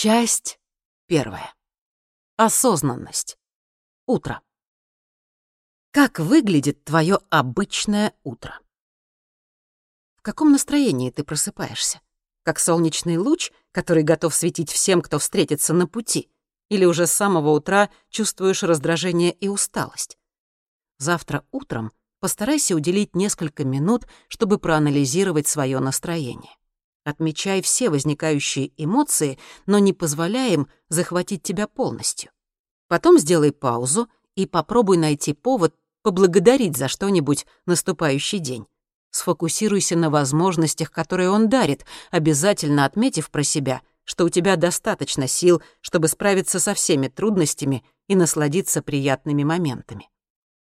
Часть первая. Осознанность. Утро. Как выглядит твое обычное утро? В каком настроении ты просыпаешься? Как солнечный луч, который готов светить всем, кто встретится на пути? Или уже с самого утра чувствуешь раздражение и усталость? Завтра утром постарайся уделить несколько минут, чтобы проанализировать свое настроение. Отмечай все возникающие эмоции, но не позволяй им захватить тебя полностью. Потом сделай паузу и попробуй найти повод поблагодарить за что-нибудь наступающий день. Сфокусируйся на возможностях, которые он дарит, обязательно отметив про себя, что у тебя достаточно сил, чтобы справиться со всеми трудностями и насладиться приятными моментами.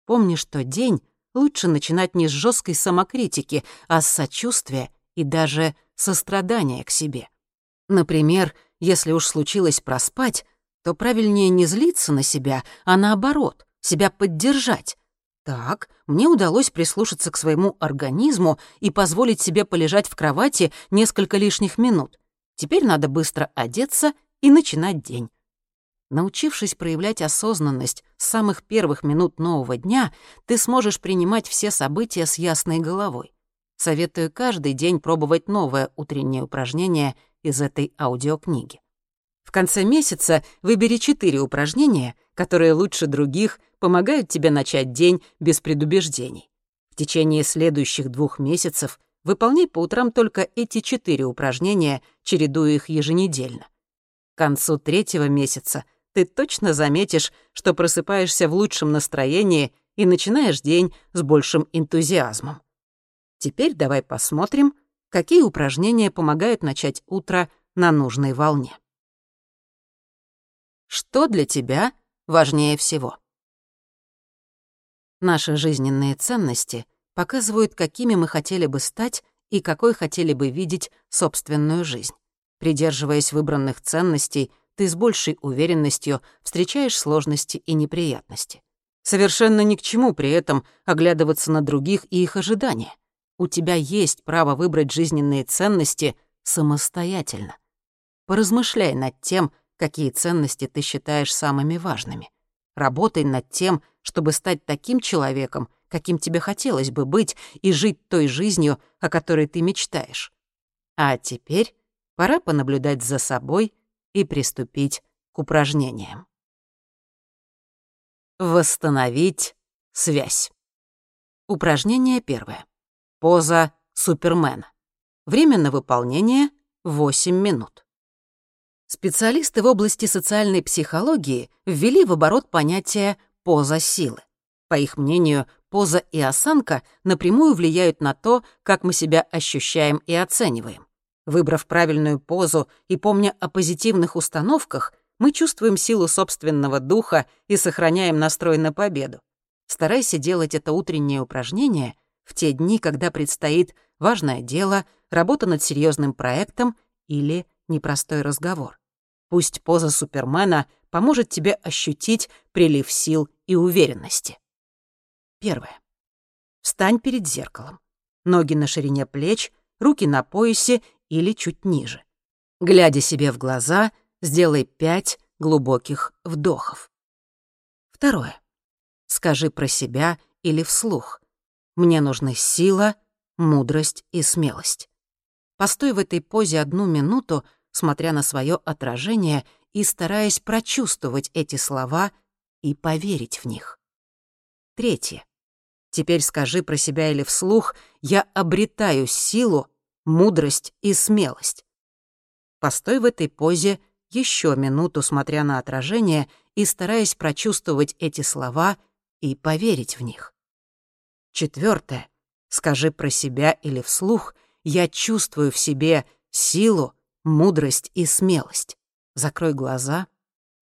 Помни, что день лучше начинать не с жесткой самокритики, а с сочувствия и даже сострадания к себе. Например, если уж случилось проспать, то правильнее не злиться на себя, а наоборот, себя поддержать. Так, мне удалось прислушаться к своему организму и позволить себе полежать в кровати несколько лишних минут. Теперь надо быстро одеться и начинать день. Научившись проявлять осознанность с самых первых минут нового дня, ты сможешь принимать все события с ясной головой. Советую каждый день пробовать новое утреннее упражнение из этой аудиокниги. В конце месяца выбери четыре упражнения, которые лучше других помогают тебе начать день без предубеждений. В течение следующих двух месяцев выполняй по утрам только эти четыре упражнения, чередуя их еженедельно. К концу третьего месяца ты точно заметишь, что просыпаешься в лучшем настроении и начинаешь день с большим энтузиазмом. Теперь давай посмотрим, какие упражнения помогают начать утро на нужной волне. Что для тебя важнее всего? Наши жизненные ценности показывают, какими мы хотели бы стать и какой хотели бы видеть собственную жизнь. Придерживаясь выбранных ценностей, ты с большей уверенностью встречаешь сложности и неприятности. Совершенно ни к чему при этом оглядываться на других и их ожидания. У тебя есть право выбрать жизненные ценности самостоятельно. Поразмышляй над тем, какие ценности ты считаешь самыми важными. Работай над тем, чтобы стать таким человеком, каким тебе хотелось бы быть, и жить той жизнью, о которой ты мечтаешь. А теперь пора понаблюдать за собой и приступить к упражнениям. Восстановить связь. Упражнение первое. Поза Супермена. Время на выполнение — 8 минут. Специалисты в области социальной психологии ввели в оборот понятие «поза силы». По их мнению, поза и осанка напрямую влияют на то, как мы себя ощущаем и оцениваем. Выбрав правильную позу и помня о позитивных установках, мы чувствуем силу собственного духа и сохраняем настрой на победу. Старайся делать это утреннее упражнение в те дни, когда предстоит важное дело, работа над серьезным проектом или непростой разговор. Пусть поза Супермена поможет тебе ощутить прилив сил и уверенности. Первое. Встань перед зеркалом. Ноги на ширине плеч, руки на поясе или чуть ниже. Глядя себе в глаза, сделай пять глубоких вдохов. Второе. Скажи про себя или вслух. Мне нужны сила, мудрость и смелость. Постой в этой позе одну минуту, смотря на свое отражение и стараясь прочувствовать эти слова и поверить в них. Третье. Теперь скажи про себя или вслух «Я обретаю силу, мудрость и смелость». Постой в этой позе еще минуту, смотря на отражение и стараясь прочувствовать эти слова и поверить в них. Четвертое. Скажи про себя или вслух «Я чувствую в себе силу, мудрость и смелость». Закрой глаза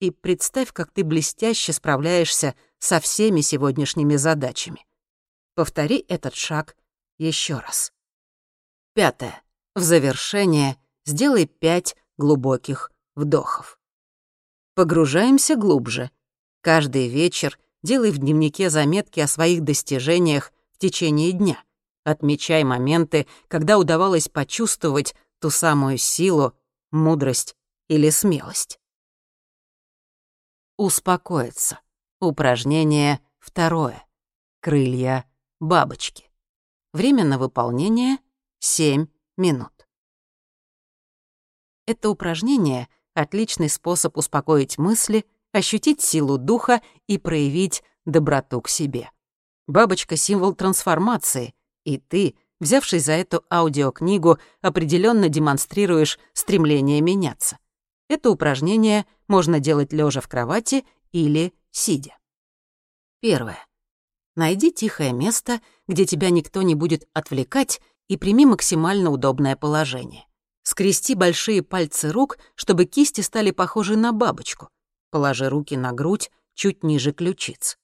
и представь, как ты блестяще справляешься со всеми сегодняшними задачами. Повтори этот шаг еще раз. Пятое. В завершение сделай пять глубоких вдохов. Погружаемся глубже. Каждый вечер делай в дневнике заметки о своих достижениях в течение дня. Отмечай моменты, когда удавалось почувствовать ту самую силу, мудрость или смелость. Успокоиться. Упражнение второе. Крылья бабочки. Время на выполнение — 7 минут. Это упражнение — отличный способ успокоить мысли, ощутить силу духа и проявить доброту к себе. Бабочка — символ трансформации, и ты, взявшись за эту аудиокнигу, определенно демонстрируешь стремление меняться. Это упражнение можно делать лежа в кровати или сидя. Первое. Найди тихое место, где тебя никто не будет отвлекать, и прими максимально удобное положение. Скрести большие пальцы рук, чтобы кисти стали похожи на бабочку. Положи руки на грудь, чуть ниже ключиц.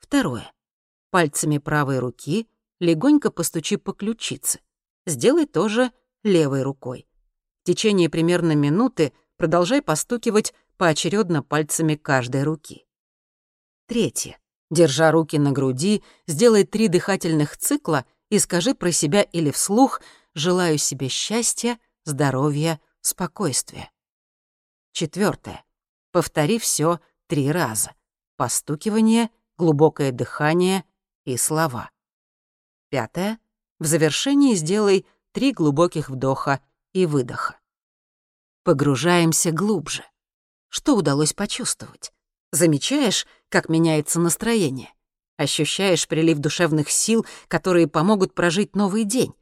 Второе. Пальцами правой руки легонько постучи по ключице. Сделай тоже левой рукой. В течение примерно минуты продолжай постукивать поочередно пальцами каждой руки. Третье. Держа руки на груди, сделай три дыхательных цикла и скажи про себя или вслух «желаю себе счастья, здоровья, спокойствия». Четвертое. Повтори все три раза. Постукивание, глубокое дыхание и слова. Пятое. В завершении сделай три глубоких вдоха и выдоха. Погружаемся глубже. Что удалось почувствовать? Замечаешь, как меняется настроение? Ощущаешь прилив душевных сил, которые помогут прожить новый день?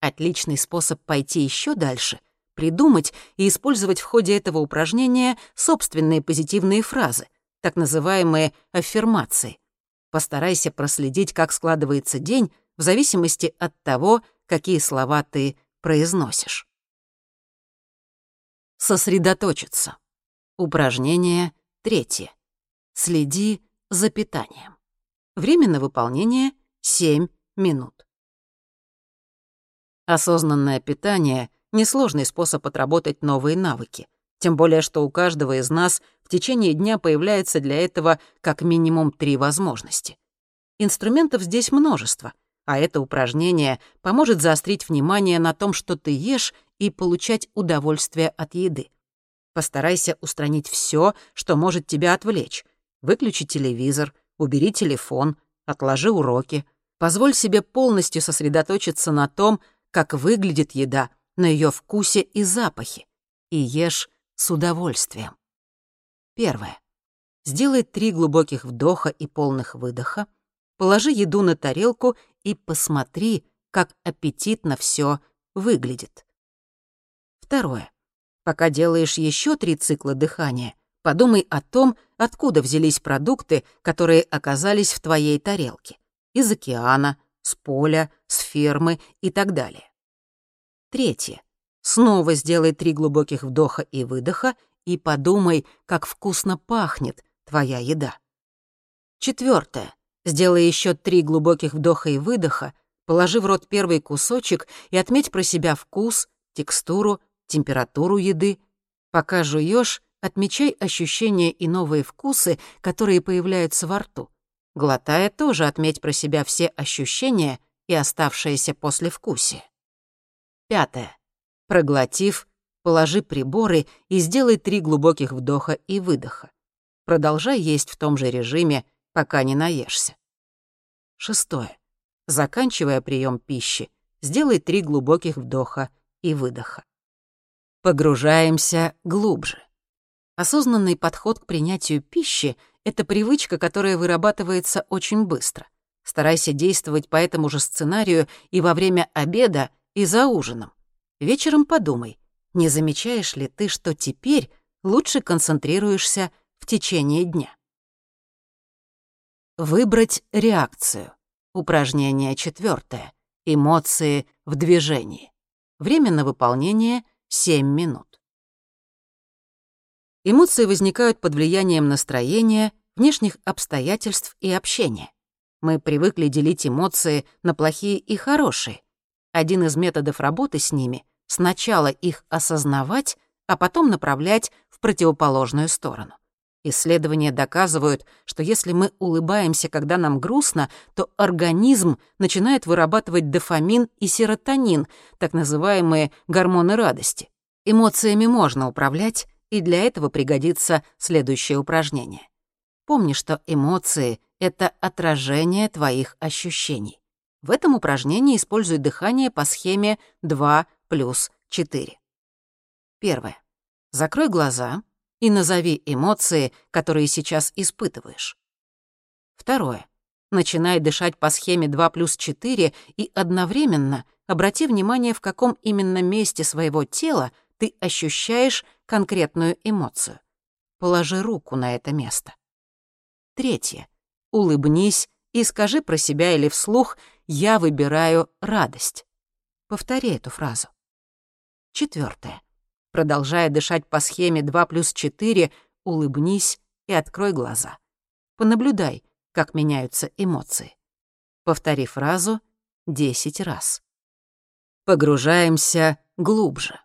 Отличный способ пойти еще дальше — придумать и использовать в ходе этого упражнения собственные позитивные фразы, так называемые аффирмации. Постарайся проследить, как складывается день в зависимости от того, какие слова ты произносишь. Сосредоточиться. Упражнение третье. Следи за питанием. Время на выполнение — 7 минут. Осознанное питание — несложный способ отработать новые навыки. Тем более, что у каждого из нас в течение дня появляется для этого как минимум три возможности. Инструментов здесь множество, а это упражнение поможет заострить внимание на том, что ты ешь, и получать удовольствие от еды. Постарайся устранить все, что может тебя отвлечь. Выключи телевизор, убери телефон, отложи уроки. Позволь себе полностью сосредоточиться на том, как выглядит еда, на ее вкусе и запахе. И ешь с удовольствием. Первое. Сделай три глубоких вдоха и полных выдоха. Положи еду на тарелку и посмотри, как аппетитно все выглядит. Второе. Пока делаешь еще три цикла дыхания, подумай о том, откуда взялись продукты, которые оказались в твоей тарелке. Из океана, с поля, с фермы и так далее. Третье. Снова сделай три глубоких вдоха и выдоха и подумай, как вкусно пахнет твоя еда. Четвертое. Сделай еще три глубоких вдоха и выдоха, положи в рот первый кусочек и отметь про себя вкус, текстуру температуру еды. Пока жуешь, отмечай ощущения и новые вкусы, которые появляются во рту. Глотая, тоже отметь про себя все ощущения и оставшееся послевкусие. Пятое. Проглотив, положи приборы и сделай три глубоких вдоха и выдоха. Продолжай есть в том же режиме, пока не наешься. Шестое. Заканчивая прием пищи, сделай три глубоких вдоха и выдоха. Погружаемся глубже. Осознанный подход к принятию пищи — это привычка, которая вырабатывается очень быстро. Старайся действовать по этому же сценарию и во время обеда, и за ужином. Вечером подумай, не замечаешь ли ты, что теперь лучше концентрируешься в течение дня. Выбрать реакцию. Упражнение четвертое. Эмоции в движении. Время на выполнение — 7 минут. Эмоции возникают под влиянием настроения, внешних обстоятельств и общения. Мы привыкли делить эмоции на плохие и хорошие. Один из методов работы с ними — сначала их осознавать, а потом направлять в противоположную сторону. Исследования доказывают, что если мы улыбаемся, когда нам грустно, то организм начинает вырабатывать дофамин и серотонин, так называемые гормоны радости. Эмоциями можно управлять, и для этого пригодится следующее упражнение. Помни, что эмоции — это отражение твоих ощущений. В этом упражнении используй дыхание по схеме 2 плюс 4. Первое. Закрой глаза и назови эмоции, которые сейчас испытываешь. Второе. Начинай дышать по схеме 2 плюс 4 и одновременно обрати внимание, в каком именно месте своего тела ты ощущаешь конкретную эмоцию. Положи руку на это место. Третье. Улыбнись и скажи про себя или вслух «я выбираю радость». Повтори эту фразу. Четвертое. Продолжая дышать по схеме 2 плюс 4, улыбнись и открой глаза. Понаблюдай, как меняются эмоции. Повтори фразу 10 раз. Погружаемся глубже.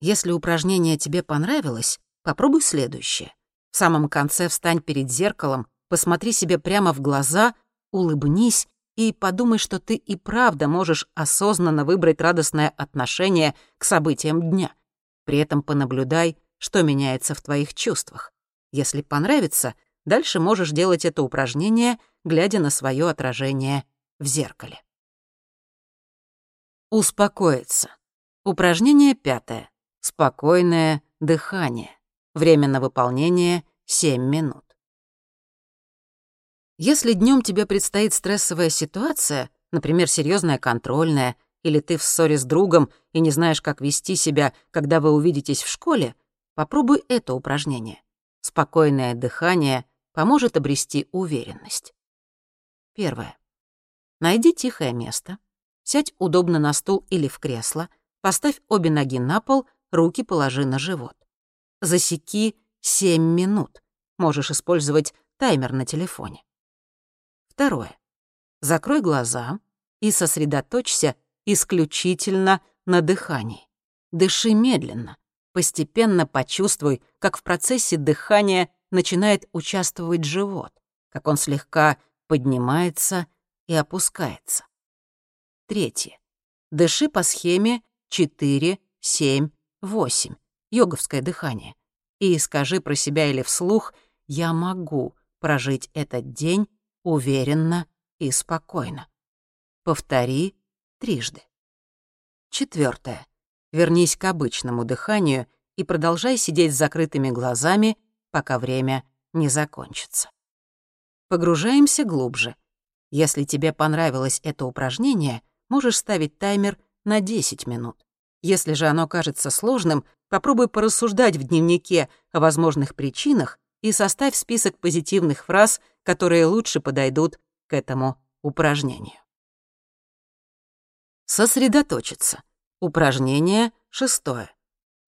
Если упражнение тебе понравилось, попробуй следующее. В самом конце встань перед зеркалом, посмотри себе прямо в глаза, улыбнись и подумай, что ты и правда можешь осознанно выбрать радостное отношение к событиям дня. При этом понаблюдай, что меняется в твоих чувствах. Если понравится, Дальше можешь делать это упражнение, глядя на свое отражение в зеркале. Успокоиться. Упражнение пятое. Спокойное дыхание. Время на выполнение — 7 минут. Если днем тебе предстоит стрессовая ситуация, например, серьезная контрольная, или ты в ссоре с другом и не знаешь, как вести себя, когда вы увидитесь в школе, попробуй это упражнение. Спокойное дыхание поможет обрести уверенность. Первое. Найди тихое место, сядь удобно на стул или в кресло, поставь обе ноги на пол, руки положи на живот. Засеки 7 минут. Можешь использовать таймер на телефоне. Второе. Закрой глаза и сосредоточься исключительно на дыхании. Дыши медленно. Постепенно почувствуй, как в процессе дыхания начинает участвовать живот, как он слегка поднимается и опускается. Третье. Дыши по схеме 4, 7, 8, йоговское дыхание, и скажи про себя или вслух «Я могу прожить этот день уверенно и спокойно». Повтори трижды. Четвертое. Вернись к обычному дыханию и продолжай сидеть с закрытыми глазами пока время не закончится. Погружаемся глубже. Если тебе понравилось это упражнение, можешь ставить таймер на 10 минут. Если же оно кажется сложным, попробуй порассуждать в дневнике о возможных причинах и составь список позитивных фраз, которые лучше подойдут к этому упражнению. Сосредоточиться. Упражнение шестое.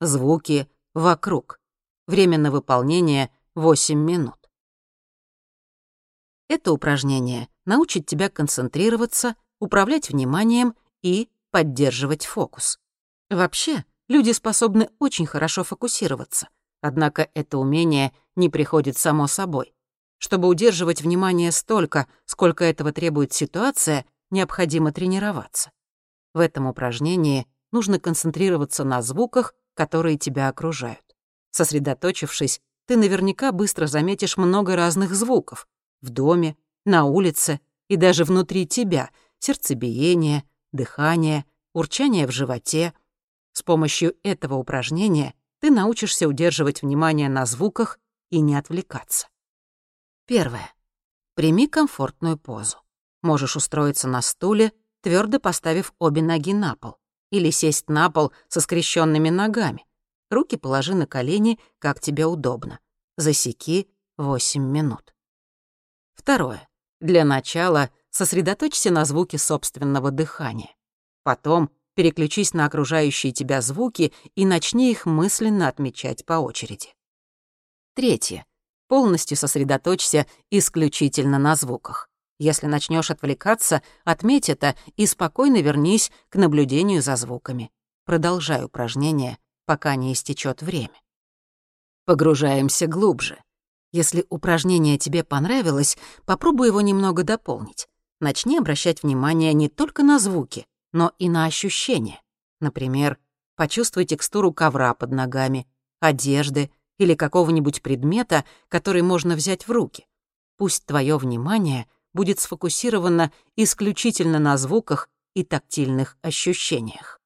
Звуки вокруг. Время на выполнение — 8 минут. Это упражнение научит тебя концентрироваться, управлять вниманием и поддерживать фокус. Вообще, люди способны очень хорошо фокусироваться, однако это умение не приходит само собой. Чтобы удерживать внимание столько, сколько этого требует ситуация, необходимо тренироваться. В этом упражнении нужно концентрироваться на звуках, которые тебя окружают. Сосредоточившись, ты наверняка быстро заметишь много разных звуков. В доме, на улице и даже внутри тебя. Сердцебиение, дыхание, урчание в животе. С помощью этого упражнения ты научишься удерживать внимание на звуках и не отвлекаться. Первое. Прими комфортную позу. Можешь устроиться на стуле, твердо поставив обе ноги на пол, или сесть на пол со скрещенными ногами. Руки положи на колени, как тебе удобно. Засеки 8 минут. Второе. Для начала сосредоточься на звуке собственного дыхания. Потом переключись на окружающие тебя звуки и начни их мысленно отмечать по очереди. Третье. Полностью сосредоточься исключительно на звуках. Если начнешь отвлекаться, отметь это и спокойно вернись к наблюдению за звуками. Продолжай упражнение пока не истечет время. Погружаемся глубже. Если упражнение тебе понравилось, попробуй его немного дополнить. Начни обращать внимание не только на звуки, но и на ощущения. Например, Почувствуй текстуру ковра под ногами, одежды или какого-нибудь предмета, который можно взять в руки. Пусть твое внимание будет сфокусировано исключительно на звуках и тактильных ощущениях.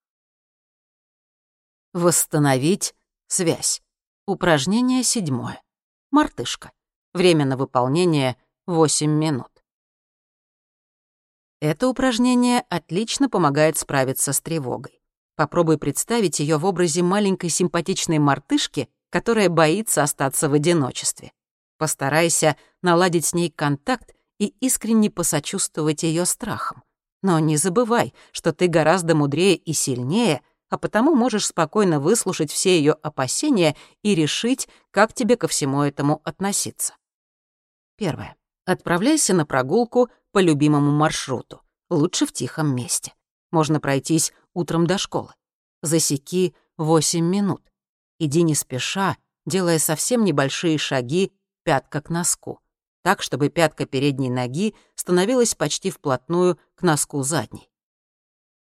Восстановить связь. Упражнение седьмое. Мартышка. Время на выполнение — 8 минут. Это упражнение отлично помогает справиться с тревогой. Попробуй представить ее в образе маленькой симпатичной мартышки, которая боится остаться в одиночестве. Постарайся наладить с ней контакт и искренне посочувствовать ее страхам. Но не забывай, что ты гораздо мудрее и сильнее, а потому можешь спокойно выслушать все ее опасения и решить, как тебе ко всему этому относиться. Первое. Отправляйся на прогулку по любимому маршруту, лучше в тихом месте. Можно пройтись утром до школы. Засеки 8 минут. Иди не спеша, делая совсем небольшие шаги пятка к носку, так, чтобы пятка передней ноги становилась почти вплотную к носку задней.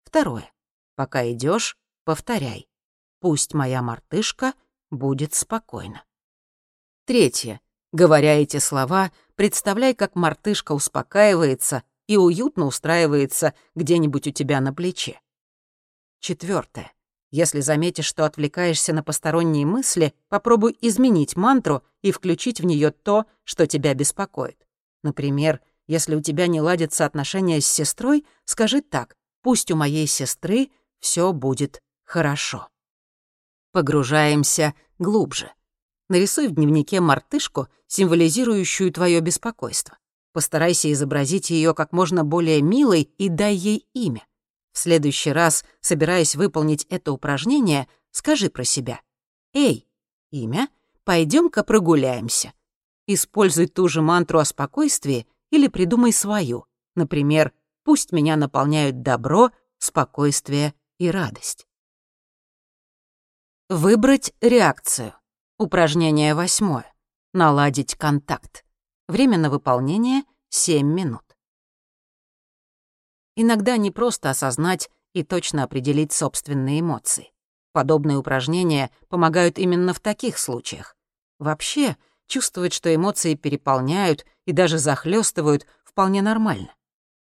Второе. Пока идешь, повторяй. Пусть моя мартышка будет спокойна. Третье. Говоря эти слова, представляй, как мартышка успокаивается и уютно устраивается где-нибудь у тебя на плече. Четвертое. Если заметишь, что отвлекаешься на посторонние мысли, попробуй изменить мантру и включить в нее то, что тебя беспокоит. Например, если у тебя не ладятся отношения с сестрой, скажи так «Пусть у моей сестры все будет хорошо». Погружаемся глубже. Нарисуй в дневнике мартышку, символизирующую твое беспокойство. Постарайся изобразить ее как можно более милой и дай ей имя. В следующий раз, собираясь выполнить это упражнение, скажи про себя. «Эй, имя, пойдем-ка прогуляемся». Используй ту же мантру о спокойствии или придумай свою. Например, «Пусть меня наполняют добро, спокойствие и радость». Выбрать реакцию. Упражнение восьмое. Наладить контакт. Время на выполнение — 7 минут. Иногда не просто осознать и точно определить собственные эмоции. Подобные упражнения помогают именно в таких случаях. Вообще, чувствовать, что эмоции переполняют и даже захлестывают, вполне нормально.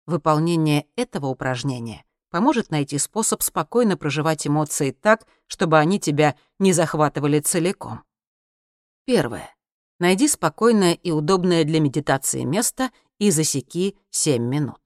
Выполнение этого упражнения поможет найти способ спокойно проживать эмоции так, чтобы они тебя не захватывали целиком. Первое. Найди спокойное и удобное для медитации место и засеки 7 минут.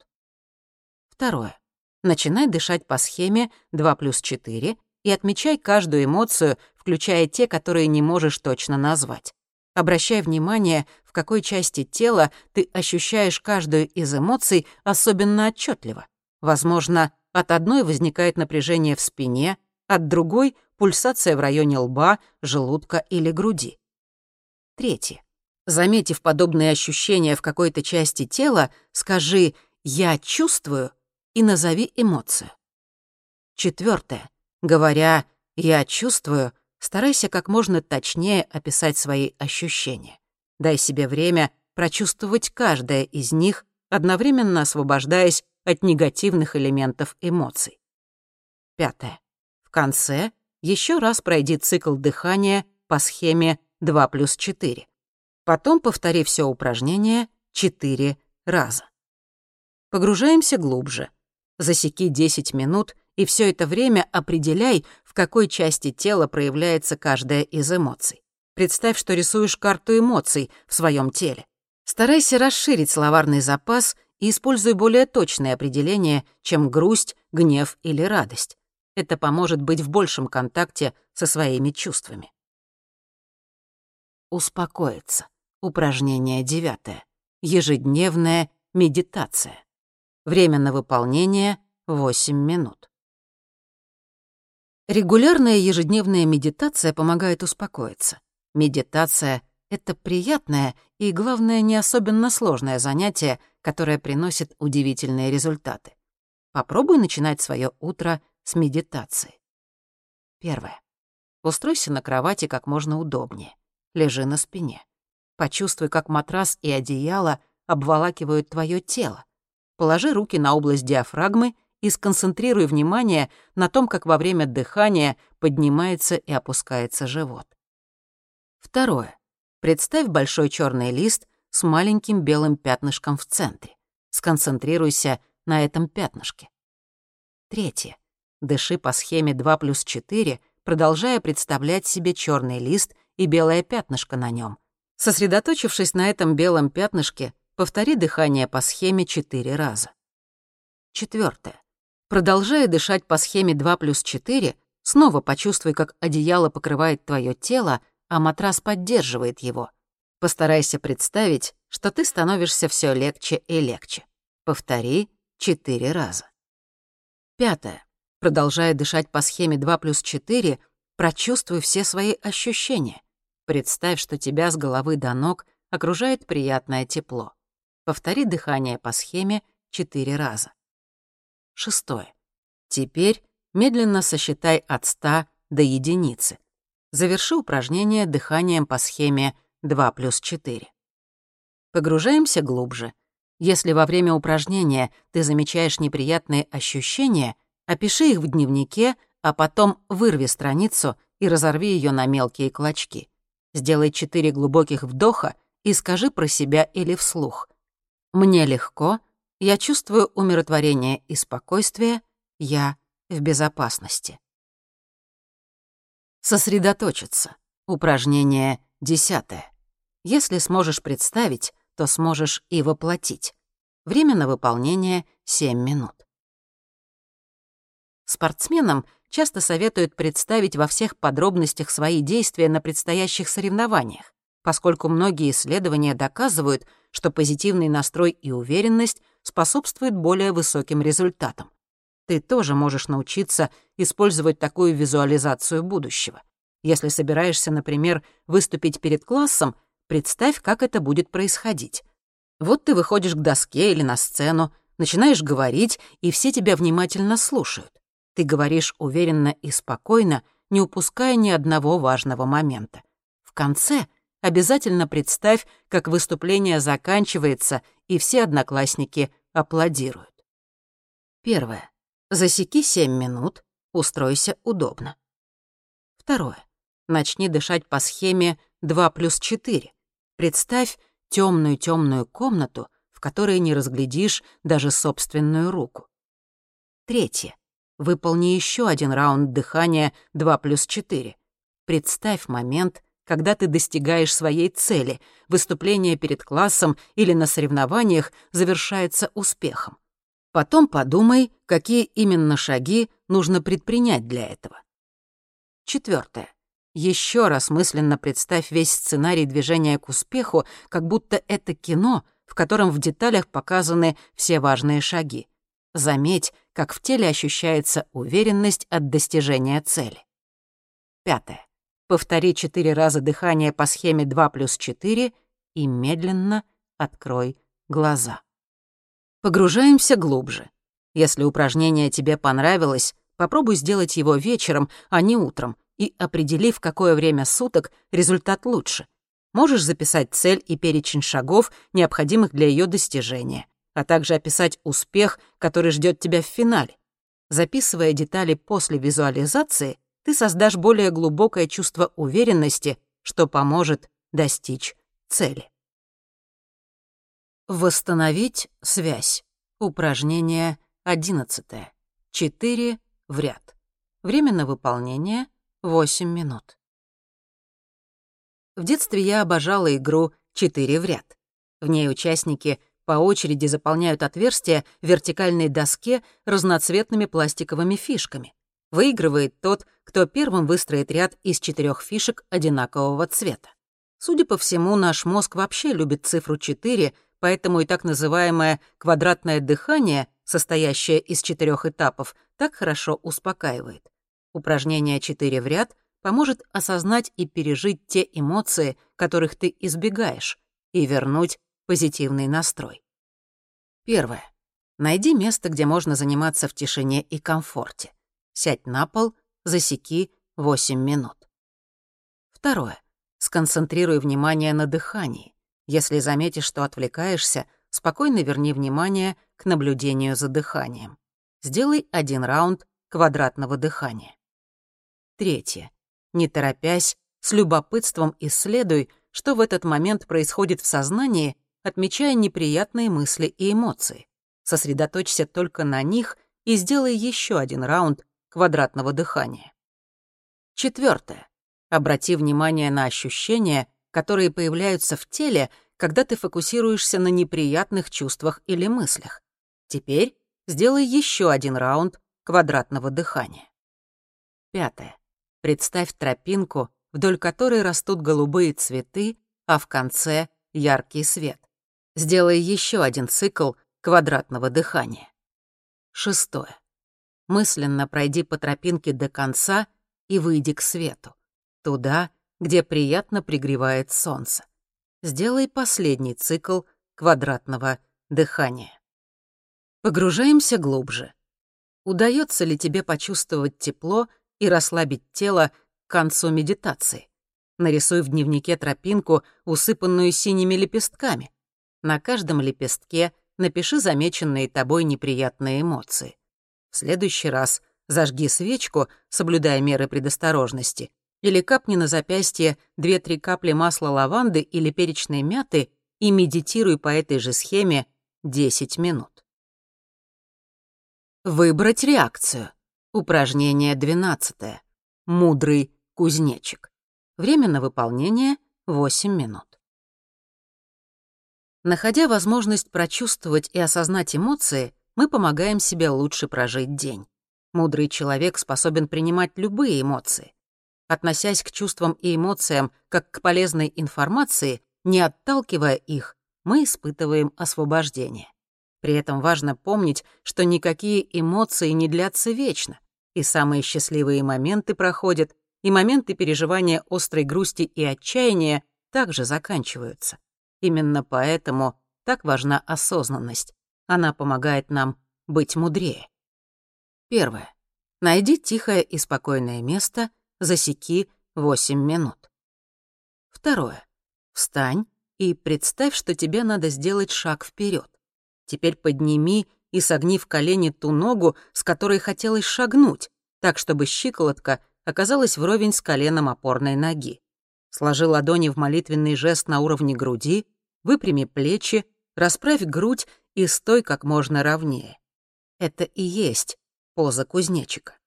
Второе. Начинай дышать по схеме 2 плюс 4 и отмечай каждую эмоцию, включая те, которые не можешь точно назвать. Обращай внимание, в какой части тела ты ощущаешь каждую из эмоций особенно отчетливо. Возможно, от одной возникает напряжение в спине, от другой — пульсация в районе лба, желудка или груди. Третье. Заметив подобные ощущения в какой-то части тела, скажи «я чувствую» и назови эмоцию. Четвертое. Говоря «я чувствую», старайся как можно точнее описать свои ощущения. Дай себе время прочувствовать каждое из них, одновременно освобождаясь от негативных элементов эмоций. Пятое. В конце еще раз пройди цикл дыхания по схеме 2 плюс 4. Потом повтори все упражнение 4 раза. Погружаемся глубже — Засеки 10 минут и все это время определяй, в какой части тела проявляется каждая из эмоций. Представь, что рисуешь карту эмоций в своем теле. Старайся расширить словарный запас и используй более точные определения, чем грусть, гнев или радость. Это поможет быть в большем контакте со своими чувствами. Успокоиться. Упражнение девятое. Ежедневная медитация. Время на выполнение — 8 минут. Регулярная ежедневная медитация помогает успокоиться. Медитация — это приятное и, главное, не особенно сложное занятие, которое приносит удивительные результаты. Попробуй начинать свое утро с медитации. Первое. Устройся на кровати как можно удобнее. Лежи на спине. Почувствуй, как матрас и одеяло обволакивают твое тело. Положи руки на область диафрагмы и сконцентрируй внимание на том, как во время дыхания поднимается и опускается живот. Второе. Представь большой черный лист с маленьким белым пятнышком в центре. Сконцентрируйся на этом пятнышке. Третье. Дыши по схеме 2 плюс 4, продолжая представлять себе черный лист и белое пятнышко на нем. Сосредоточившись на этом белом пятнышке, повтори дыхание по схеме 4 раза. Четвертое. Продолжая дышать по схеме 2 плюс 4, снова почувствуй, как одеяло покрывает твое тело, а матрас поддерживает его. Постарайся представить, что ты становишься все легче и легче. Повтори 4 раза. Пятое. Продолжая дышать по схеме 2 плюс 4, прочувствуй все свои ощущения. Представь, что тебя с головы до ног окружает приятное тепло. Повтори дыхание по схеме 4 раза. Шестое. Теперь медленно сосчитай от 100 до единицы. Заверши упражнение дыханием по схеме 2 плюс 4. Погружаемся глубже. Если во время упражнения ты замечаешь неприятные ощущения, опиши их в дневнике, а потом вырви страницу и разорви ее на мелкие клочки. Сделай четыре глубоких вдоха и скажи про себя или вслух. «Мне легко», я чувствую умиротворение и спокойствие, я в безопасности. Сосредоточиться. Упражнение десятое. Если сможешь представить, то сможешь и воплотить. Время на выполнение — 7 минут. Спортсменам часто советуют представить во всех подробностях свои действия на предстоящих соревнованиях, поскольку многие исследования доказывают, что позитивный настрой и уверенность способствует более высоким результатам. Ты тоже можешь научиться использовать такую визуализацию будущего. Если собираешься, например, выступить перед классом, представь, как это будет происходить. Вот ты выходишь к доске или на сцену, начинаешь говорить, и все тебя внимательно слушают. Ты говоришь уверенно и спокойно, не упуская ни одного важного момента. В конце — обязательно представь, как выступление заканчивается, и все одноклассники аплодируют. Первое. Засеки 7 минут, устройся удобно. Второе. Начни дышать по схеме 2 плюс 4. Представь темную темную комнату, в которой не разглядишь даже собственную руку. Третье. Выполни еще один раунд дыхания 2 плюс 4. Представь момент, когда ты достигаешь своей цели, выступление перед классом или на соревнованиях завершается успехом. Потом подумай, какие именно шаги нужно предпринять для этого. Четвертое. Еще раз мысленно представь весь сценарий движения к успеху, как будто это кино, в котором в деталях показаны все важные шаги. Заметь, как в теле ощущается уверенность от достижения цели. Пятое. Повтори четыре раза дыхание по схеме 2 плюс 4 и медленно открой глаза. Погружаемся глубже. Если упражнение тебе понравилось, попробуй сделать его вечером, а не утром, и определи, в какое время суток результат лучше. Можешь записать цель и перечень шагов, необходимых для ее достижения, а также описать успех, который ждет тебя в финале. Записывая детали после визуализации, ты создашь более глубокое чувство уверенности, что поможет достичь цели. Восстановить связь. Упражнение 11. 4 в ряд. Время на выполнение — 8 минут. В детстве я обожала игру «Четыре в ряд». В ней участники по очереди заполняют отверстия в вертикальной доске разноцветными пластиковыми фишками. Выигрывает тот, кто первым выстроит ряд из четырех фишек одинакового цвета. Судя по всему, наш мозг вообще любит цифру 4, поэтому и так называемое квадратное дыхание, состоящее из четырех этапов, так хорошо успокаивает. Упражнение 4 в ряд поможет осознать и пережить те эмоции, которых ты избегаешь, и вернуть позитивный настрой. Первое. Найди место, где можно заниматься в тишине и комфорте. Сядь на пол, засеки 8 минут. Второе. Сконцентрируй внимание на дыхании. Если заметишь, что отвлекаешься, спокойно верни внимание к наблюдению за дыханием. Сделай один раунд квадратного дыхания. Третье. Не торопясь, с любопытством исследуй, что в этот момент происходит в сознании, отмечая неприятные мысли и эмоции. Сосредоточься только на них и сделай еще один раунд квадратного дыхания. Четвертое. Обрати внимание на ощущения, которые появляются в теле, когда ты фокусируешься на неприятных чувствах или мыслях. Теперь сделай еще один раунд квадратного дыхания. Пятое. Представь тропинку, вдоль которой растут голубые цветы, а в конце — яркий свет. Сделай еще один цикл квадратного дыхания. Шестое. Мысленно пройди по тропинке до конца и выйди к свету. Туда, где приятно пригревает солнце. Сделай последний цикл квадратного дыхания. Погружаемся глубже. Удается ли тебе почувствовать тепло и расслабить тело к концу медитации? Нарисуй в дневнике тропинку, усыпанную синими лепестками. На каждом лепестке напиши замеченные тобой неприятные эмоции. В следующий раз зажги свечку, соблюдая меры предосторожности, или капни на запястье 2-3 капли масла лаванды или перечной мяты и медитируй по этой же схеме 10 минут. Выбрать реакцию. Упражнение 12. Мудрый кузнечик. Время на выполнение — 8 минут. Находя возможность прочувствовать и осознать эмоции, мы помогаем себе лучше прожить день. Мудрый человек способен принимать любые эмоции. Относясь к чувствам и эмоциям как к полезной информации, не отталкивая их, мы испытываем освобождение. При этом важно помнить, что никакие эмоции не длятся вечно, и самые счастливые моменты проходят, и моменты переживания острой грусти и отчаяния также заканчиваются. Именно поэтому так важна осознанность. Она помогает нам быть мудрее. Первое. Найди тихое и спокойное место, засеки 8 минут. Второе. Встань и представь, что тебе надо сделать шаг вперед. Теперь подними и согни в колени ту ногу, с которой хотелось шагнуть, так, чтобы щиколотка оказалась вровень с коленом опорной ноги. Сложи ладони в молитвенный жест на уровне груди, выпрями плечи, расправь грудь и стой как можно ровнее. Это и есть поза кузнечика.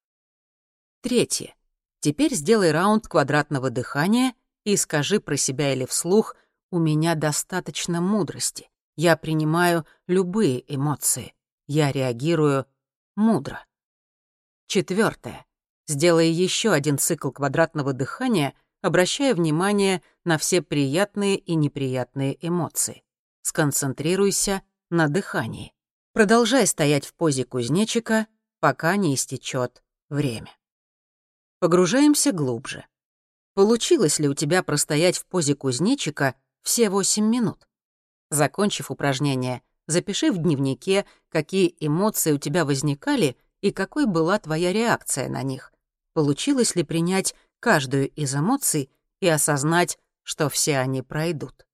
Третье. Теперь сделай раунд квадратного дыхания и скажи про себя или вслух «У меня достаточно мудрости». Я принимаю любые эмоции. Я реагирую мудро. Четвертое. Сделай еще один цикл квадратного дыхания, обращая внимание на все приятные и неприятные эмоции. Сконцентрируйся на дыхании. Продолжай стоять в позе кузнечика, пока не истечет время. Погружаемся глубже. Получилось ли у тебя простоять в позе кузнечика все 8 минут? Закончив упражнение, запиши в дневнике, какие эмоции у тебя возникали и какой была твоя реакция на них. Получилось ли принять каждую из эмоций и осознать, что все они пройдут.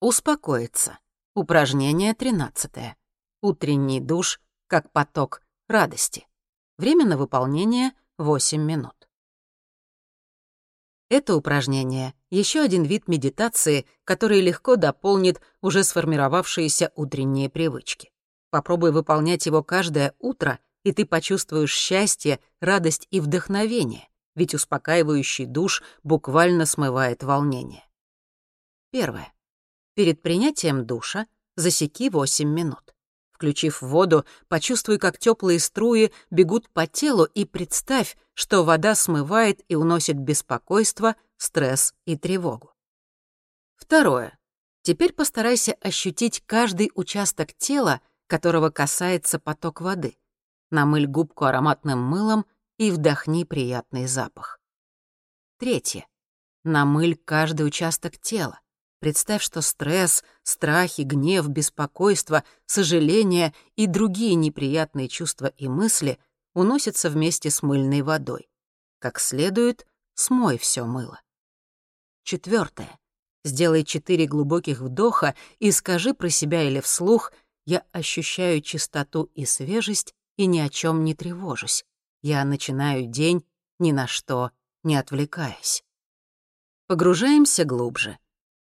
Успокоиться. Упражнение 13. Утренний душ как поток радости. Время на выполнение — 8 минут. Это упражнение — еще один вид медитации, который легко дополнит уже сформировавшиеся утренние привычки. Попробуй выполнять его каждое утро, и ты почувствуешь счастье, радость и вдохновение, ведь успокаивающий душ буквально смывает волнение. Первое. Перед принятием душа засеки 8 минут. Включив воду, почувствуй, как теплые струи бегут по телу и представь, что вода смывает и уносит беспокойство, стресс и тревогу. Второе. Теперь постарайся ощутить каждый участок тела, которого касается поток воды. Намыль губку ароматным мылом и вдохни приятный запах. Третье. Намыль каждый участок тела. Представь, что стресс, страхи, гнев, беспокойство, сожаление и другие неприятные чувства и мысли уносятся вместе с мыльной водой. Как следует, смой все мыло. Четвертое. Сделай четыре глубоких вдоха и скажи про себя или вслух я ощущаю чистоту и свежесть и ни о чем не тревожусь. Я начинаю день ни на что не отвлекаясь. Погружаемся глубже.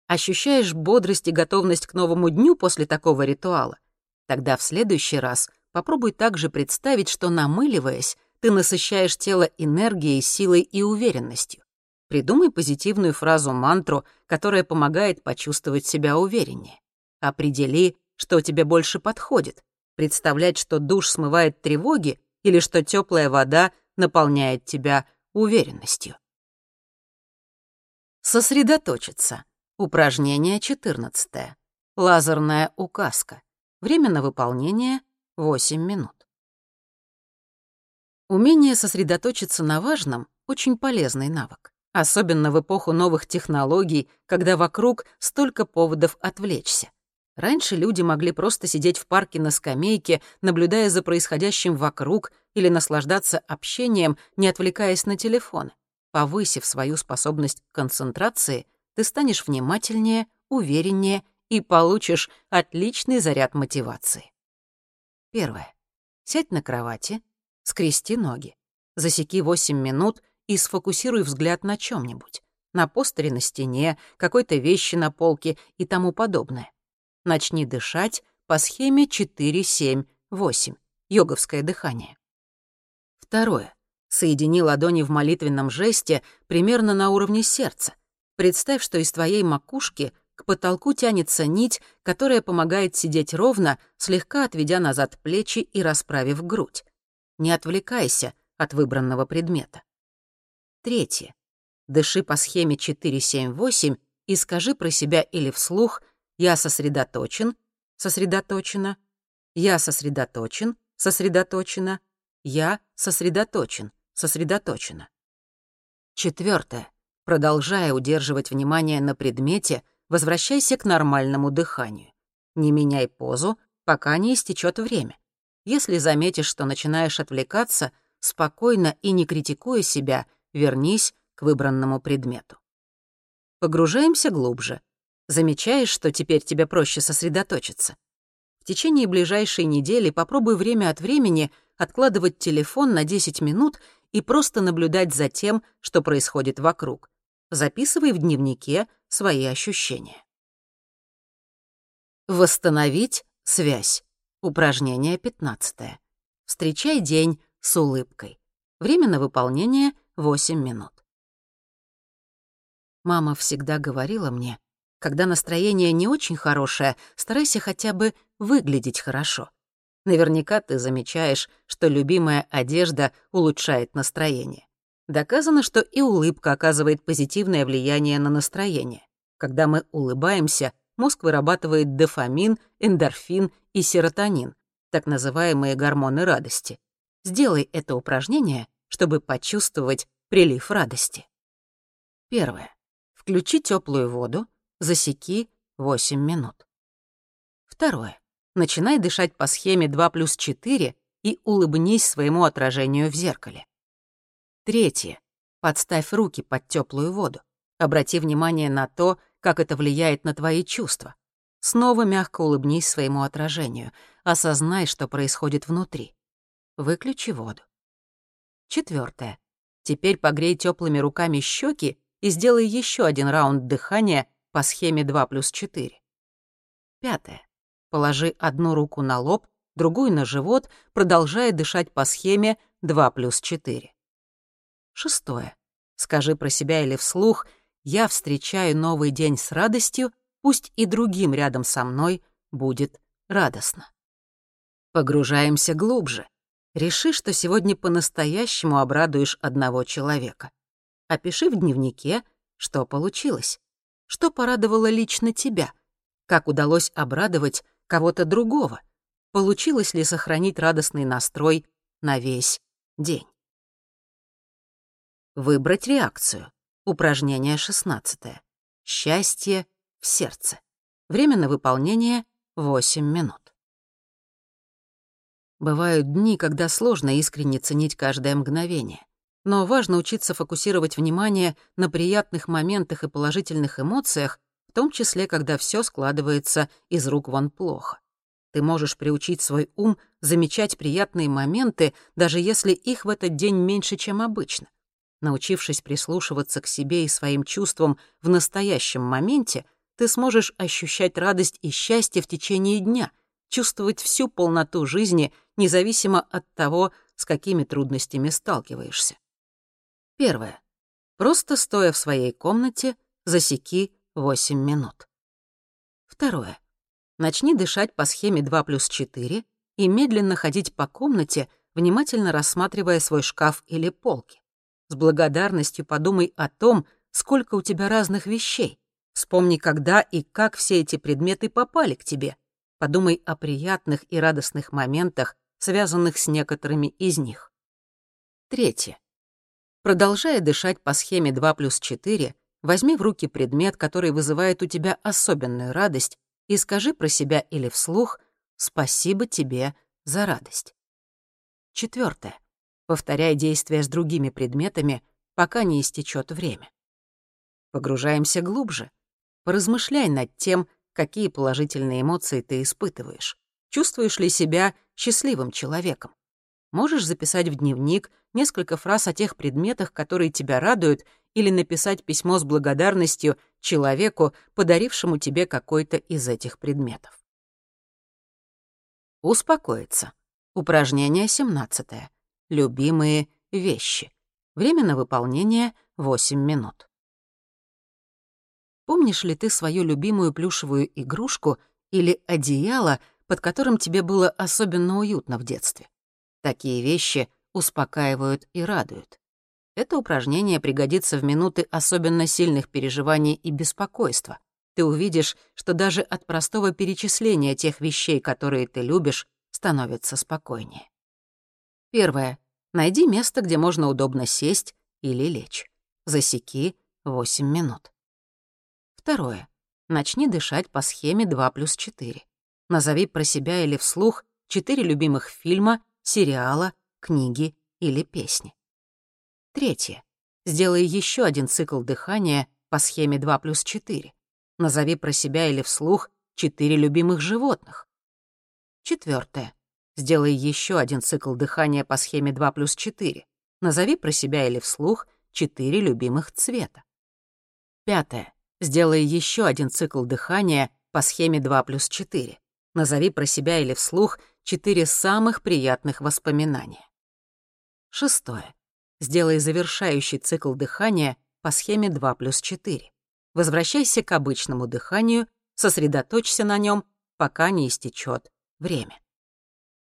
Ощущаешь бодрость и готовность к новому дню после такого ритуала? Тогда в следующий раз попробуй также представить, что, намыливаясь, ты насыщаешь тело энергией, силой и уверенностью. Придумай позитивную фразу-мантру, которая помогает почувствовать себя увереннее. Определи, что тебе больше подходит. Представлять, что душ смывает тревоги или что теплая вода наполняет тебя уверенностью. Сосредоточиться. Упражнение 14. Лазерная указка. Время на выполнение — 8 минут. Умение сосредоточиться на важном — очень полезный навык. Особенно в эпоху новых технологий, когда вокруг столько поводов отвлечься. Раньше люди могли просто сидеть в парке на скамейке, наблюдая за происходящим вокруг или наслаждаться общением, не отвлекаясь на телефон. Повысив свою способность к концентрации, ты станешь внимательнее, увереннее и получишь отличный заряд мотивации. Первое. Сядь на кровати, скрести ноги, засеки 8 минут и сфокусируй взгляд на чем нибудь на постере на стене, какой-то вещи на полке и тому подобное. Начни дышать по схеме 4-7-8, йоговское дыхание. Второе. Соедини ладони в молитвенном жесте примерно на уровне сердца. Представь, что из твоей макушки к потолку тянется нить, которая помогает сидеть ровно, слегка отведя назад плечи и расправив грудь. Не отвлекайся от выбранного предмета. Третье. Дыши по схеме 4-7-8 и скажи про себя или вслух «Я сосредоточен», «сосредоточена», «Я сосредоточен», «сосредоточена», «Я сосредоточен», сосредоточена. Четвертое. Продолжая удерживать внимание на предмете, возвращайся к нормальному дыханию. Не меняй позу, пока не истечет время. Если заметишь, что начинаешь отвлекаться, спокойно и не критикуя себя, вернись к выбранному предмету. Погружаемся глубже. Замечаешь, что теперь тебе проще сосредоточиться. В течение ближайшей недели попробуй время от времени откладывать телефон на 10 минут и просто наблюдать за тем, что происходит вокруг. Записывай в дневнике свои ощущения. Восстановить связь. Упражнение 15. Встречай день с улыбкой. Время на выполнение — 8 минут. Мама всегда говорила мне, когда настроение не очень хорошее, старайся хотя бы выглядеть хорошо. Наверняка ты замечаешь, что любимая одежда улучшает настроение. Доказано, что и улыбка оказывает позитивное влияние на настроение. Когда мы улыбаемся, мозг вырабатывает дофамин, эндорфин и серотонин, так называемые гормоны радости. Сделай это упражнение, чтобы почувствовать прилив радости. Первое. Включи теплую воду, засеки 8 минут. Второе. Начинай дышать по схеме 2 плюс 4 и улыбнись своему отражению в зеркале. Третье. Подставь руки под теплую воду. Обрати внимание на то, как это влияет на твои чувства. Снова мягко улыбнись своему отражению. Осознай, что происходит внутри. Выключи воду. Четвертое. Теперь погрей теплыми руками щеки и сделай еще один раунд дыхания по схеме 2 плюс 4. Пятое. Положи одну руку на лоб, другую на живот, продолжая дышать по схеме 2 плюс 4. Шестое. Скажи про себя или вслух «Я встречаю новый день с радостью, пусть и другим рядом со мной будет радостно». Погружаемся глубже. Реши, что сегодня по-настоящему обрадуешь одного человека. Опиши в дневнике, что получилось, что порадовало лично тебя, как удалось обрадовать кого-то другого? Получилось ли сохранить радостный настрой на весь день? Выбрать реакцию. Упражнение 16. Счастье в сердце. Время на выполнение — 8 минут. Бывают дни, когда сложно искренне ценить каждое мгновение. Но важно учиться фокусировать внимание на приятных моментах и положительных эмоциях, в том числе, когда все складывается из рук вон плохо. Ты можешь приучить свой ум замечать приятные моменты, даже если их в этот день меньше, чем обычно. Научившись прислушиваться к себе и своим чувствам в настоящем моменте, ты сможешь ощущать радость и счастье в течение дня, чувствовать всю полноту жизни, независимо от того, с какими трудностями сталкиваешься. Первое. Просто стоя в своей комнате, засеки 8 минут. Второе. Начни дышать по схеме 2 плюс 4 и медленно ходить по комнате, внимательно рассматривая свой шкаф или полки. С благодарностью подумай о том, сколько у тебя разных вещей. Вспомни, когда и как все эти предметы попали к тебе. Подумай о приятных и радостных моментах, связанных с некоторыми из них. Третье. Продолжая дышать по схеме 2 плюс 4, возьми в руки предмет, который вызывает у тебя особенную радость, и скажи про себя или вслух «Спасибо тебе за радость». Четвертое. Повторяй действия с другими предметами, пока не истечет время. Погружаемся глубже. Поразмышляй над тем, какие положительные эмоции ты испытываешь. Чувствуешь ли себя счастливым человеком? Можешь записать в дневник несколько фраз о тех предметах, которые тебя радуют, или написать письмо с благодарностью человеку, подарившему тебе какой-то из этих предметов. Успокоиться. Упражнение 17. Любимые вещи. Время на выполнение — 8 минут. Помнишь ли ты свою любимую плюшевую игрушку или одеяло, под которым тебе было особенно уютно в детстве? Такие вещи успокаивают и радуют. Это упражнение пригодится в минуты особенно сильных переживаний и беспокойства. Ты увидишь, что даже от простого перечисления тех вещей, которые ты любишь, становится спокойнее. Первое. Найди место, где можно удобно сесть или лечь. Засеки 8 минут. Второе. Начни дышать по схеме 2 плюс 4. Назови про себя или вслух четыре любимых фильма сериала, книги или песни. Третье. Сделай еще один цикл дыхания по схеме 2 плюс 4. Назови про себя или вслух четыре любимых животных. Четвертое. Сделай еще один цикл дыхания по схеме 2 плюс 4. Назови про себя или вслух четыре любимых цвета. Пятое. Сделай еще один цикл дыхания по схеме 2 плюс 4. Назови про себя или вслух четыре самых приятных воспоминания. Шестое. Сделай завершающий цикл дыхания по схеме 2 плюс 4. Возвращайся к обычному дыханию, сосредоточься на нем, пока не истечет время.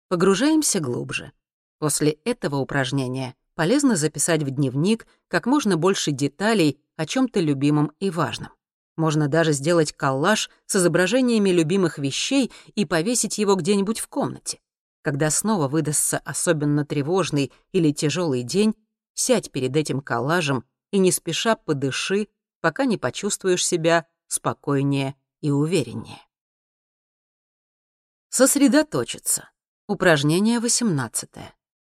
Погружаемся глубже. После этого упражнения полезно записать в дневник как можно больше деталей о чем то любимом и важном. Можно даже сделать коллаж с изображениями любимых вещей и повесить его где-нибудь в комнате. Когда снова выдастся особенно тревожный или тяжелый день, сядь перед этим коллажем и не спеша подыши, пока не почувствуешь себя спокойнее и увереннее. Сосредоточиться. Упражнение 18.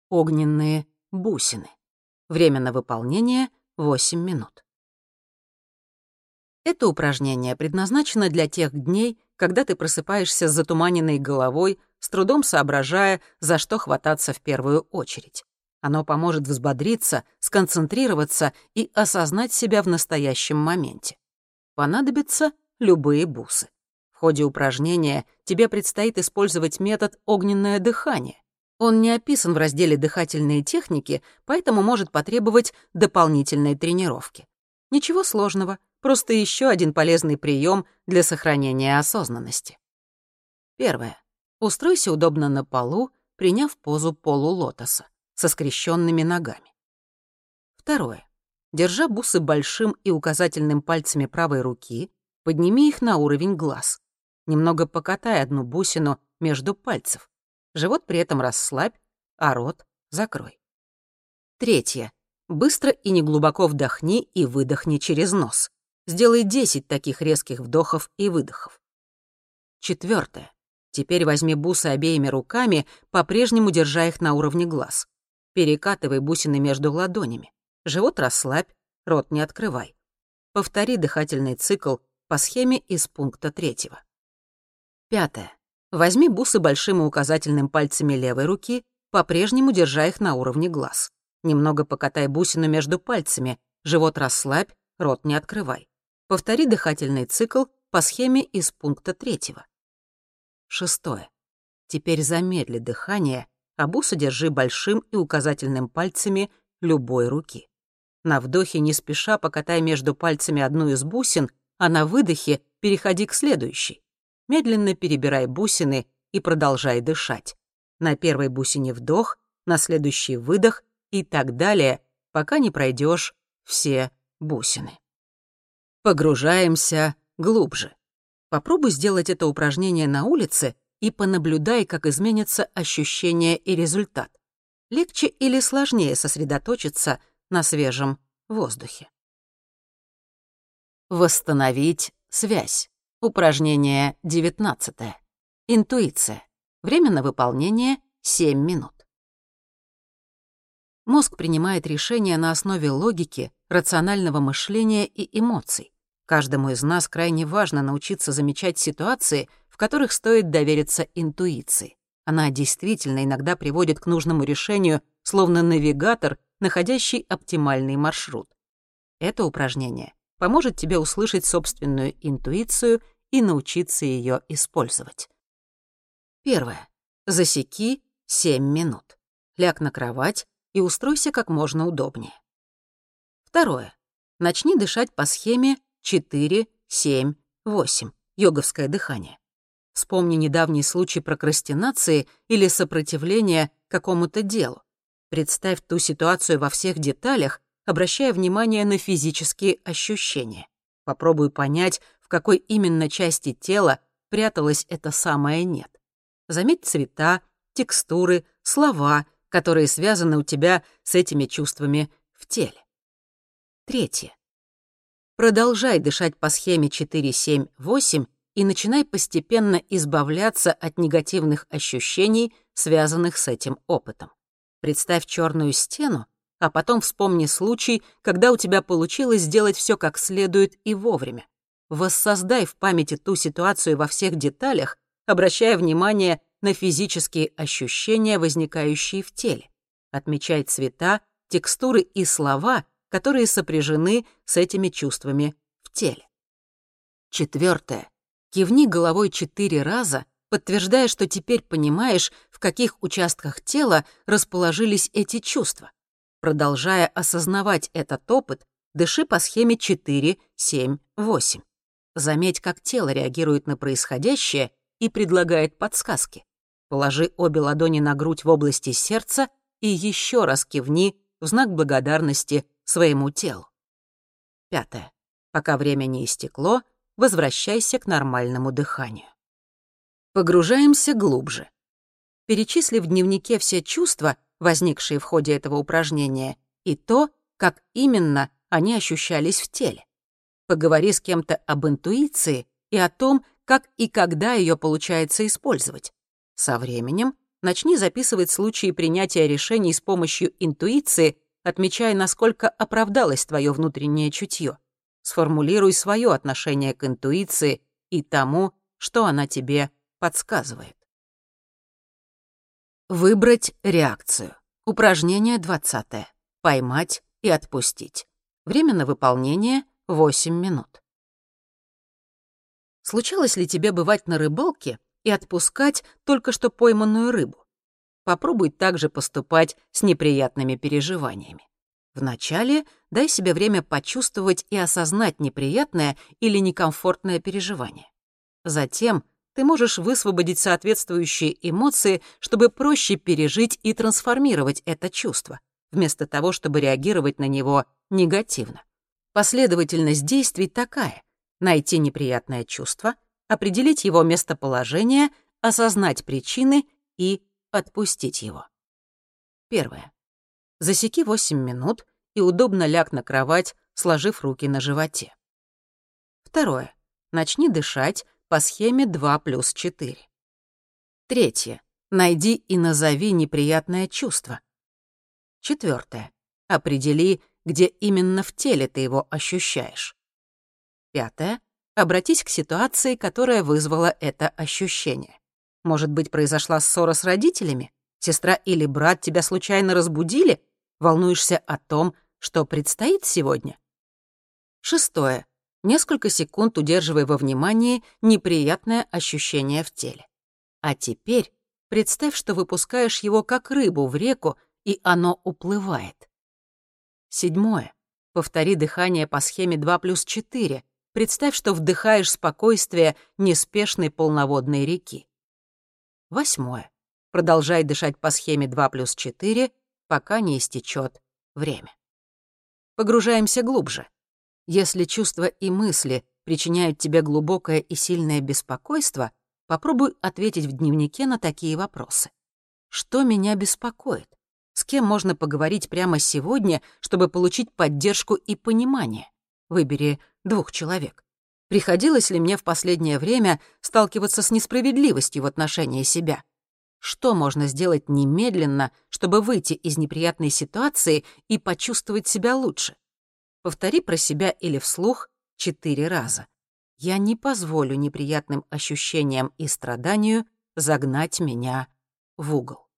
Огненные бусины. Время на выполнение — 8 минут. Это упражнение предназначено для тех дней, когда ты просыпаешься с затуманенной головой, с трудом соображая, за что хвататься в первую очередь. Оно поможет взбодриться, сконцентрироваться и осознать себя в настоящем моменте. Понадобятся любые бусы. В ходе упражнения тебе предстоит использовать метод «огненное дыхание». Он не описан в разделе «Дыхательные техники», поэтому может потребовать дополнительной тренировки. Ничего сложного — Просто еще один полезный прием для сохранения осознанности. Первое. Устройся удобно на полу, приняв позу полулотоса, со скрещенными ногами. Второе. Держа бусы большим и указательным пальцами правой руки, подними их на уровень глаз. Немного покатай одну бусину между пальцев. Живот при этом расслабь, а рот закрой. Третье. Быстро и неглубоко вдохни и выдохни через нос. Сделай 10 таких резких вдохов и выдохов. Четвертое. Теперь возьми бусы обеими руками, по-прежнему держа их на уровне глаз. Перекатывай бусины между ладонями. Живот расслабь, рот не открывай. Повтори дыхательный цикл по схеме из пункта третьего. Пятое. Возьми бусы большим и указательным пальцами левой руки, по-прежнему держа их на уровне глаз. Немного покатай бусину между пальцами, живот расслабь, рот не открывай. Повтори дыхательный цикл по схеме из пункта третьего. Шестое. Теперь замедли дыхание, а бусы держи большим и указательным пальцами любой руки. На вдохе не спеша покатай между пальцами одну из бусин, а на выдохе переходи к следующей. Медленно перебирай бусины и продолжай дышать. На первой бусине вдох, на следующий выдох и так далее, пока не пройдешь все бусины. Погружаемся глубже. Попробуй сделать это упражнение на улице и понаблюдай, как изменятся ощущения и результат. Легче или сложнее сосредоточиться на свежем воздухе. Восстановить связь. Упражнение 19. Интуиция. Время на выполнение 7 минут. Мозг принимает решения на основе логики, рационального мышления и эмоций. Каждому из нас крайне важно научиться замечать ситуации, в которых стоит довериться интуиции. Она действительно иногда приводит к нужному решению, словно навигатор, находящий оптимальный маршрут. Это упражнение поможет тебе услышать собственную интуицию и научиться ее использовать. Первое. Засеки 7 минут. Ляг на кровать и устройся как можно удобнее. Второе. Начни дышать по схеме 4, 7, 8. Йоговское дыхание. Вспомни недавний случай прокрастинации или сопротивления какому-то делу. Представь ту ситуацию во всех деталях, обращая внимание на физические ощущения. Попробуй понять, в какой именно части тела пряталось это самое «нет». Заметь цвета, текстуры, слова, которые связаны у тебя с этими чувствами в теле. Третье. Продолжай дышать по схеме 4-7-8 и начинай постепенно избавляться от негативных ощущений, связанных с этим опытом. Представь черную стену, а потом вспомни случай, когда у тебя получилось сделать все как следует и вовремя. Воссоздай в памяти ту ситуацию во всех деталях, обращая внимание на физические ощущения, возникающие в теле. Отмечай цвета, текстуры и слова, которые сопряжены с этими чувствами в теле. Четвертое. Кивни головой четыре раза, подтверждая, что теперь понимаешь, в каких участках тела расположились эти чувства. Продолжая осознавать этот опыт, дыши по схеме 4, 7, 8. Заметь, как тело реагирует на происходящее и предлагает подсказки. Положи обе ладони на грудь в области сердца и еще раз кивни в знак благодарности своему телу. Пятое. Пока время не истекло, возвращайся к нормальному дыханию. Погружаемся глубже. Перечисли в дневнике все чувства, возникшие в ходе этого упражнения, и то, как именно они ощущались в теле. Поговори с кем-то об интуиции и о том, как и когда ее получается использовать. Со временем начни записывать случаи принятия решений с помощью интуиции, отмечая, насколько оправдалось твое внутреннее чутье. Сформулируй свое отношение к интуиции и тому, что она тебе подсказывает. Выбрать реакцию. Упражнение 20. Поймать и отпустить. Время на выполнение — 8 минут. Случалось ли тебе бывать на рыбалке и отпускать только что пойманную рыбу? Попробуй также поступать с неприятными переживаниями. Вначале дай себе время почувствовать и осознать неприятное или некомфортное переживание. Затем ты можешь высвободить соответствующие эмоции, чтобы проще пережить и трансформировать это чувство, вместо того, чтобы реагировать на него негативно. Последовательность действий такая — найти неприятное чувство, определить его местоположение, осознать причины и отпустить его. Первое. Засеки 8 минут и удобно ляг на кровать, сложив руки на животе. Второе. Начни дышать, по схеме 2 плюс 4. Третье. Найди и назови неприятное чувство. Четвертое. Определи, где именно в теле ты его ощущаешь. Пятое. Обратись к ситуации, которая вызвала это ощущение. Может быть, произошла ссора с родителями? Сестра или брат тебя случайно разбудили? Волнуешься о том, что предстоит сегодня? Шестое. Несколько секунд удерживай во внимании неприятное ощущение в теле. А теперь представь, что выпускаешь его как рыбу в реку, и оно уплывает. Седьмое. Повтори дыхание по схеме 2 плюс 4. Представь, что вдыхаешь спокойствие неспешной полноводной реки. Восьмое. Продолжай дышать по схеме 2 плюс 4, пока не истечет время. Погружаемся глубже. Если чувства и мысли причиняют тебе глубокое и сильное беспокойство, попробуй ответить в дневнике на такие вопросы. Что меня беспокоит? С кем можно поговорить прямо сегодня, чтобы получить поддержку и понимание? Выбери двух человек. Приходилось ли мне в последнее время сталкиваться с несправедливостью в отношении себя? Что можно сделать немедленно, чтобы выйти из неприятной ситуации и почувствовать себя лучше? Повтори про себя или вслух четыре раза. Я не позволю неприятным ощущениям и страданию загнать меня в угол.